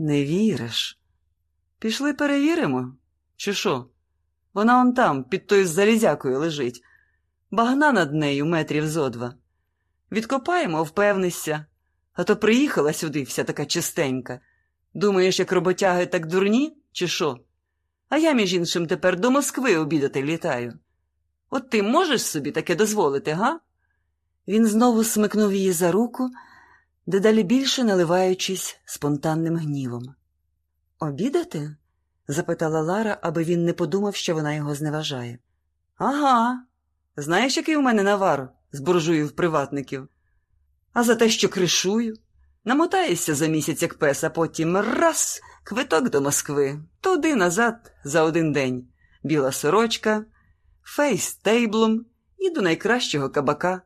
Не віриш? Пішли перевіримо, чи що? Вона он там, під тою залізякою лежить, багна над нею метрів зо два. Відкопаємо, впевнися, а то приїхала сюди вся така чистенька. Думаєш, як роботяги так дурні, чи що? А я, між іншим, тепер до Москви обідати літаю. От ти можеш собі таке дозволити, га? Він знову смикнув її за руку, дедалі більше наливаючись спонтанним гнівом. Обідати? запитала Лара, аби він не подумав, що вона його зневажає. Ага. Знаєш, який у мене навар з буржуїв приватників? А за те, що кришую, намотаєшся за місяць, як пес, а потім раз квиток до Москви, туди назад за один день. Біла сорочка, фейс тейблом і до найкращого кабака.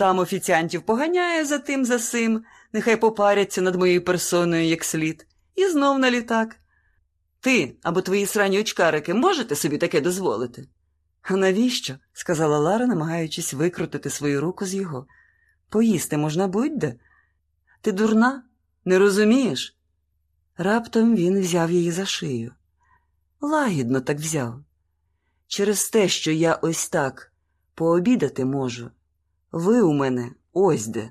Там офіціантів поганяє за тим за сим, нехай попаряться над моєю персоною як слід, і знов на літак. Ти або твої срані очкарики можете собі таке дозволити? А навіщо? сказала Лара, намагаючись викрутити свою руку з його. Поїсти можна будь-де. Ти дурна? Не розумієш? Раптом він взяв її за шию. Лагідно так взяв. Через те, що я ось так пообідати можу. Ви у мене ось де.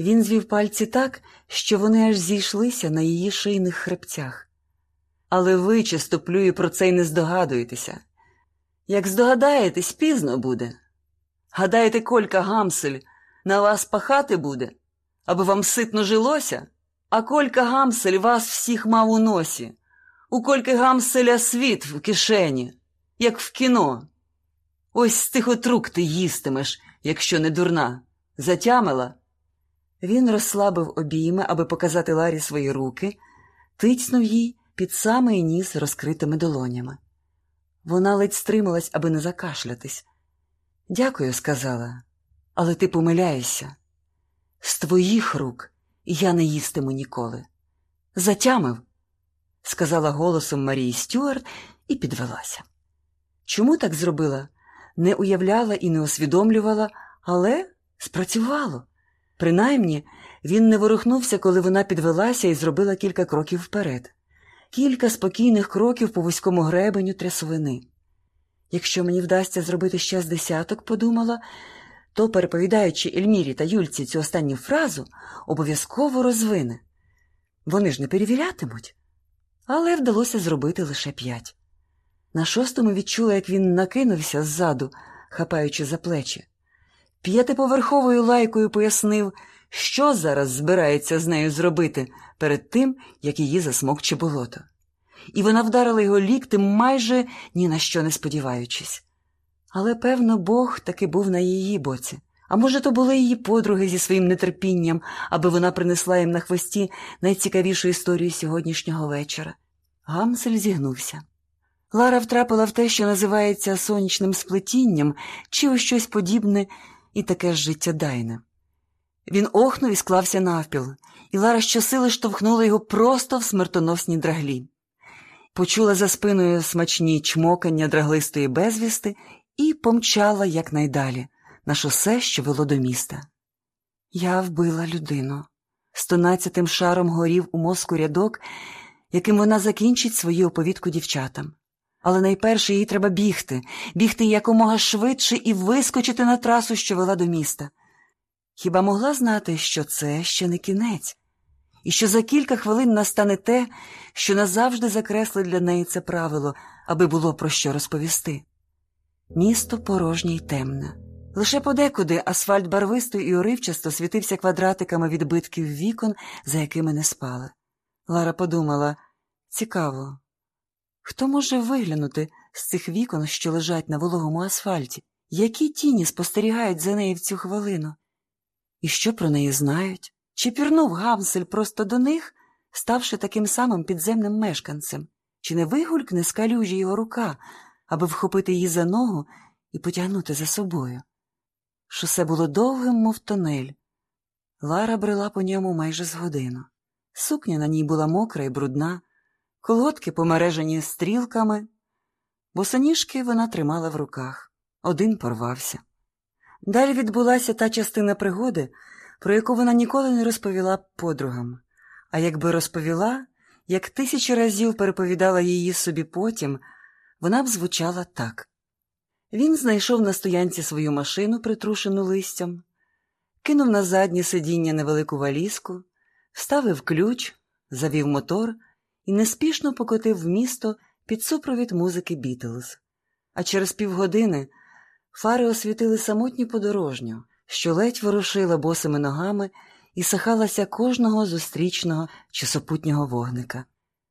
Він звів пальці так, що вони аж зійшлися на її шийних хребцях. Але ви, чистоплюю, про це й не здогадуєтеся. Як здогадаєтесь, пізно буде. Гадаєте, Колька Гамсель на вас пахати буде, аби вам ситно жилося? А Колька Гамсель вас всіх мав у носі. У Кольки Гамселя світ в кишені, як в кіно. Ось з тих отрук ти їстимеш, якщо не дурна. Затямила? Він розслабив обійми, аби показати Ларі свої руки, тицьнув їй під самий ніс розкритими долонями. Вона ледь стрималась, аби не закашлятись. Дякую, сказала, але ти помиляєшся. З твоїх рук я не їстиму ніколи. Затямив, сказала голосом Марії Стюарт і підвелася. Чому так зробила? Не уявляла і не усвідомлювала, але спрацювало. Принаймні, він не ворухнувся, коли вона підвелася і зробила кілька кроків вперед, кілька спокійних кроків по вузькому гребеню трясовини. Якщо мені вдасться зробити ще з десяток, подумала, то, переповідаючи Ельмірі та Юльці цю останню фразу, обов'язково розвине. Вони ж не перевірятимуть. Але вдалося зробити лише п'ять. На шостому відчула, як він накинувся ззаду, хапаючи за плечі. П'ятиповерховою лайкою пояснив, що зараз збирається з нею зробити перед тим, як її засмокче болото. І вона вдарила його ліктем, майже ні на що не сподіваючись. Але, певно, Бог таки був на її боці. А може, то були її подруги зі своїм нетерпінням, аби вона принесла їм на хвості найцікавішу історію сьогоднішнього вечора. Гамсель зігнувся. Лара втрапила в те, що називається сонячним сплетінням, чи ось щось подібне і таке ж життєдайне. Він охнув і склався навпіл, і Лара щосили штовхнула його просто в смертоносній драглі. Почула за спиною смачні чмокання драглистої безвісти і помчала якнайдалі на шосе, що вело до міста. Я вбила людину. Стонадцятим шаром горів у мозку рядок, яким вона закінчить свою оповідку дівчатам. Але найперше їй треба бігти, бігти якомога швидше і вискочити на трасу, що вела до міста. Хіба могла знати, що це ще не кінець, і що за кілька хвилин настане те, що назавжди закреслить для неї це правило, аби було про що розповісти? Місто порожнє й темне. Лише подекуди асфальт барвисто і уривчасто світився квадратиками відбитків вікон, за якими не спали. Лара подумала цікаво, хто може виглянути з цих вікон, що лежать на вологому асфальті? Які тіні спостерігають за нею в цю хвилину? І що про неї знають? Чи пірнув Гамсель просто до них, ставши таким самим підземним мешканцем? Чи не вигулькне з калюжі його рука, аби вхопити її за ногу і потягнути за собою? Шосе було довгим, мов тонель. Лара брела по ньому майже з годину. Сукня на ній була мокра і брудна, колодки помережені стрілками, босоніжки вона тримала в руках. Один порвався. Далі відбулася та частина пригоди, про яку вона ніколи не розповіла подругам, А якби розповіла, як тисячі разів переповідала її собі потім, вона б звучала так. Він знайшов на стоянці свою машину, притрушену листям, кинув на заднє сидіння невелику валізку, вставив ключ, завів мотор і неспішно покотив в місто під супровід музики Бітлз. А через півгодини фари освітили самотню подорожню, що ледь ворушила босими ногами і сахалася кожного зустрічного чи супутнього вогника.